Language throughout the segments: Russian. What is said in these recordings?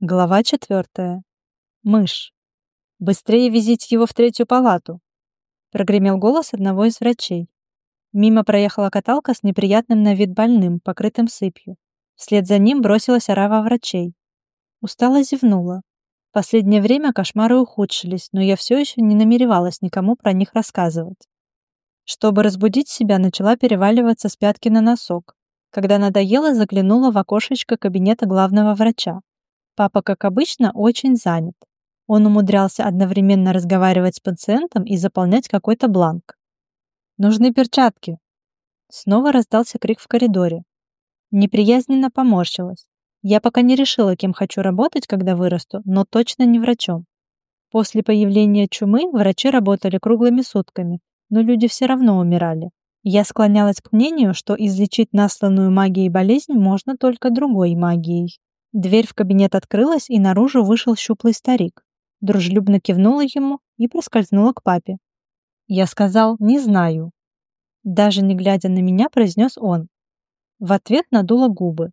Глава четвертая. Мышь. «Быстрее везите его в третью палату!» Прогремел голос одного из врачей. Мимо проехала каталка с неприятным на вид больным, покрытым сыпью. Вслед за ним бросилась орава врачей. Устало зевнула. Последнее время кошмары ухудшились, но я все еще не намеревалась никому про них рассказывать. Чтобы разбудить себя, начала переваливаться с пятки на носок. Когда надоело, заглянула в окошечко кабинета главного врача. Папа, как обычно, очень занят. Он умудрялся одновременно разговаривать с пациентом и заполнять какой-то бланк. «Нужны перчатки!» Снова раздался крик в коридоре. Неприязненно поморщилась. Я пока не решила, кем хочу работать, когда вырасту, но точно не врачом. После появления чумы врачи работали круглыми сутками, но люди все равно умирали. Я склонялась к мнению, что излечить насланную магией болезнь можно только другой магией. Дверь в кабинет открылась, и наружу вышел щуплый старик. Дружелюбно кивнула ему и проскользнула к папе. Я сказал «не знаю». Даже не глядя на меня, произнес он. В ответ надула губы.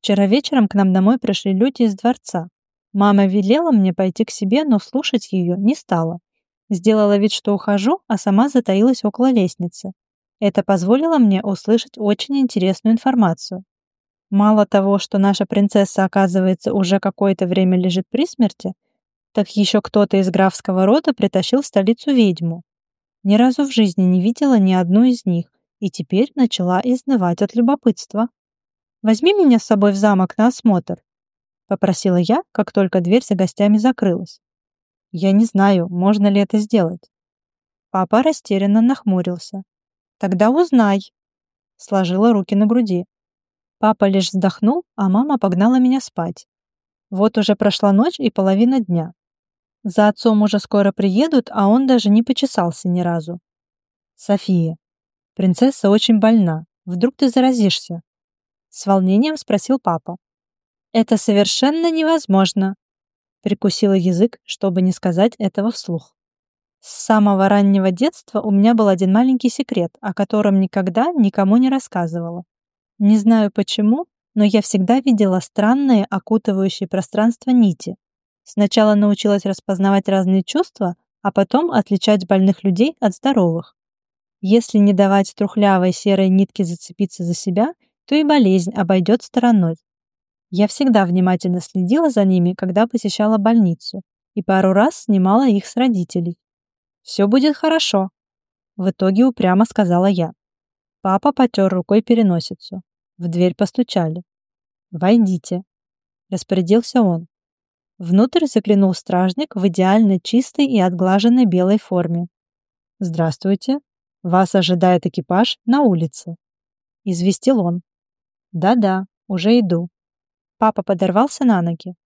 Вчера вечером к нам домой пришли люди из дворца. Мама велела мне пойти к себе, но слушать ее не стала. Сделала вид, что ухожу, а сама затаилась около лестницы. Это позволило мне услышать очень интересную информацию. Мало того, что наша принцесса, оказывается, уже какое-то время лежит при смерти, так еще кто-то из графского рода притащил в столицу ведьму. Ни разу в жизни не видела ни одну из них, и теперь начала изнывать от любопытства. «Возьми меня с собой в замок на осмотр», — попросила я, как только дверь за гостями закрылась. «Я не знаю, можно ли это сделать». Папа растерянно нахмурился. «Тогда узнай», — сложила руки на груди. Папа лишь вздохнул, а мама погнала меня спать. Вот уже прошла ночь и половина дня. За отцом уже скоро приедут, а он даже не почесался ни разу. «София, принцесса очень больна. Вдруг ты заразишься?» С волнением спросил папа. «Это совершенно невозможно», прикусила язык, чтобы не сказать этого вслух. С самого раннего детства у меня был один маленький секрет, о котором никогда никому не рассказывала. Не знаю почему, но я всегда видела странные, окутывающие пространство нити. Сначала научилась распознавать разные чувства, а потом отличать больных людей от здоровых. Если не давать трухлявой серой нитке зацепиться за себя, то и болезнь обойдет стороной. Я всегда внимательно следила за ними, когда посещала больницу, и пару раз снимала их с родителей. «Все будет хорошо», — в итоге упрямо сказала я. Папа потер рукой переносицу. В дверь постучали. «Войдите», — распорядился он. Внутрь заглянул стражник в идеально чистой и отглаженной белой форме. «Здравствуйте. Вас ожидает экипаж на улице», — известил он. «Да-да, уже иду». Папа подорвался на ноги.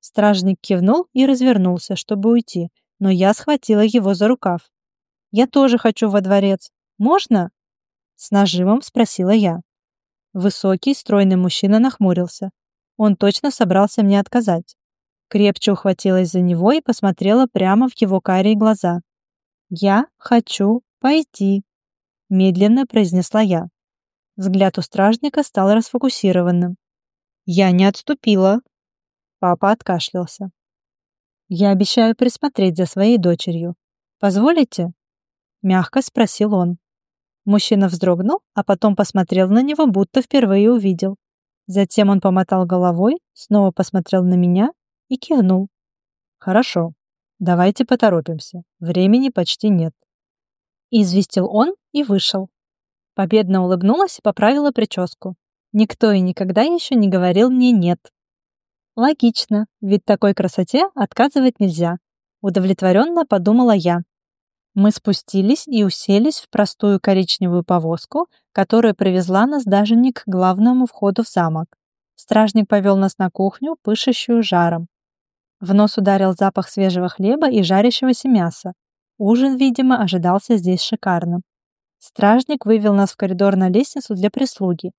Стражник кивнул и развернулся, чтобы уйти, но я схватила его за рукав. «Я тоже хочу во дворец. Можно?» С нажимом спросила я. Высокий, стройный мужчина нахмурился. Он точно собрался мне отказать. Крепче ухватилась за него и посмотрела прямо в его карие глаза. «Я хочу пойти», — медленно произнесла я. Взгляд у стражника стал расфокусированным. «Я не отступила». Папа откашлялся. «Я обещаю присмотреть за своей дочерью. Позволите?» Мягко спросил он. Мужчина вздрогнул, а потом посмотрел на него, будто впервые увидел. Затем он помотал головой, снова посмотрел на меня и кивнул. «Хорошо, давайте поторопимся. Времени почти нет». Известил он и вышел. Победно улыбнулась и поправила прическу. Никто и никогда еще не говорил мне «нет». Логично, ведь такой красоте отказывать нельзя. Удовлетворенно подумала я. Мы спустились и уселись в простую коричневую повозку, которая привезла нас даже не к главному входу в замок. Стражник повел нас на кухню, пышущую жаром. В нос ударил запах свежего хлеба и жарящегося мяса. Ужин, видимо, ожидался здесь шикарным. Стражник вывел нас в коридор на лестницу для прислуги.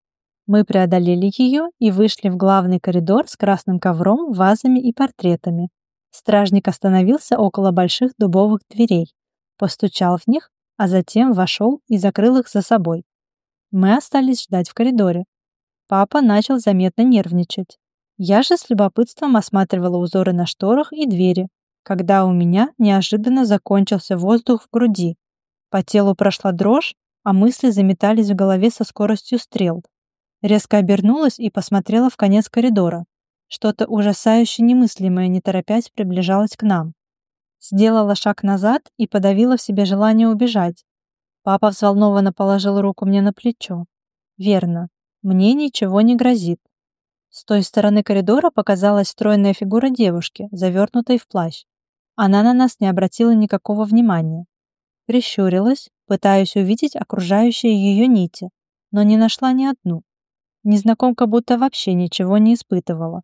Мы преодолели ее и вышли в главный коридор с красным ковром, вазами и портретами. Стражник остановился около больших дубовых дверей постучал в них, а затем вошел и закрыл их за собой. Мы остались ждать в коридоре. Папа начал заметно нервничать. Я же с любопытством осматривала узоры на шторах и двери, когда у меня неожиданно закончился воздух в груди. По телу прошла дрожь, а мысли заметались в голове со скоростью стрел. Резко обернулась и посмотрела в конец коридора. Что-то ужасающе немыслимое, не торопясь, приближалось к нам. Сделала шаг назад и подавила в себе желание убежать. Папа взволнованно положил руку мне на плечо. Верно, мне ничего не грозит. С той стороны коридора показалась стройная фигура девушки, завернутой в плащ. Она на нас не обратила никакого внимания. Прищурилась, пытаясь увидеть окружающие ее нити, но не нашла ни одну. Незнакомка будто вообще ничего не испытывала.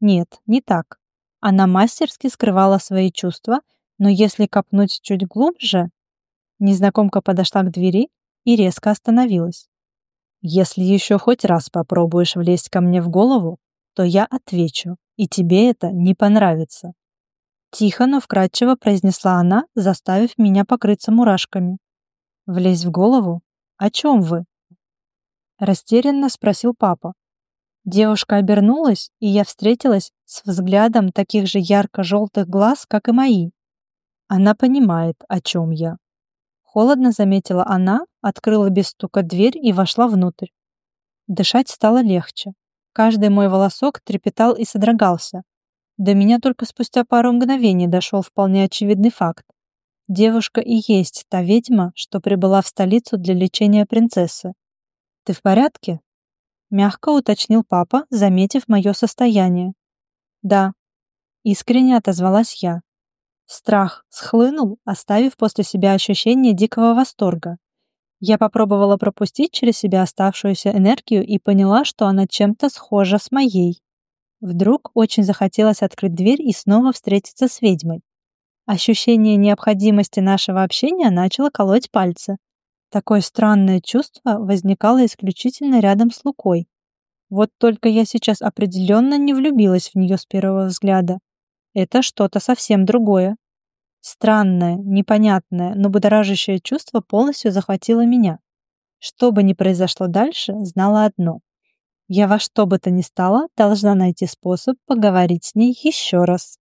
Нет, не так. Она мастерски скрывала свои чувства, но если копнуть чуть глубже... Незнакомка подошла к двери и резко остановилась. «Если еще хоть раз попробуешь влезть ко мне в голову, то я отвечу, и тебе это не понравится». Тихо, но вкрадчиво произнесла она, заставив меня покрыться мурашками. «Влезть в голову? О чем вы?» Растерянно спросил папа. Девушка обернулась, и я встретилась с взглядом таких же ярко-желтых глаз, как и мои. Она понимает, о чем я. Холодно заметила она, открыла без стука дверь и вошла внутрь. Дышать стало легче. Каждый мой волосок трепетал и содрогался, до меня только спустя пару мгновений дошел вполне очевидный факт. Девушка и есть та ведьма, что прибыла в столицу для лечения принцессы. «Ты в порядке?» Мягко уточнил папа, заметив мое состояние. «Да», — искренне отозвалась я. Страх схлынул, оставив после себя ощущение дикого восторга. Я попробовала пропустить через себя оставшуюся энергию и поняла, что она чем-то схожа с моей. Вдруг очень захотелось открыть дверь и снова встретиться с ведьмой. Ощущение необходимости нашего общения начало колоть пальцы. Такое странное чувство возникало исключительно рядом с Лукой. Вот только я сейчас определенно не влюбилась в нее с первого взгляда. Это что-то совсем другое. Странное, непонятное, но будоражащее чувство полностью захватило меня. Что бы ни произошло дальше, знала одно. Я во что бы то ни стало должна найти способ поговорить с ней еще раз.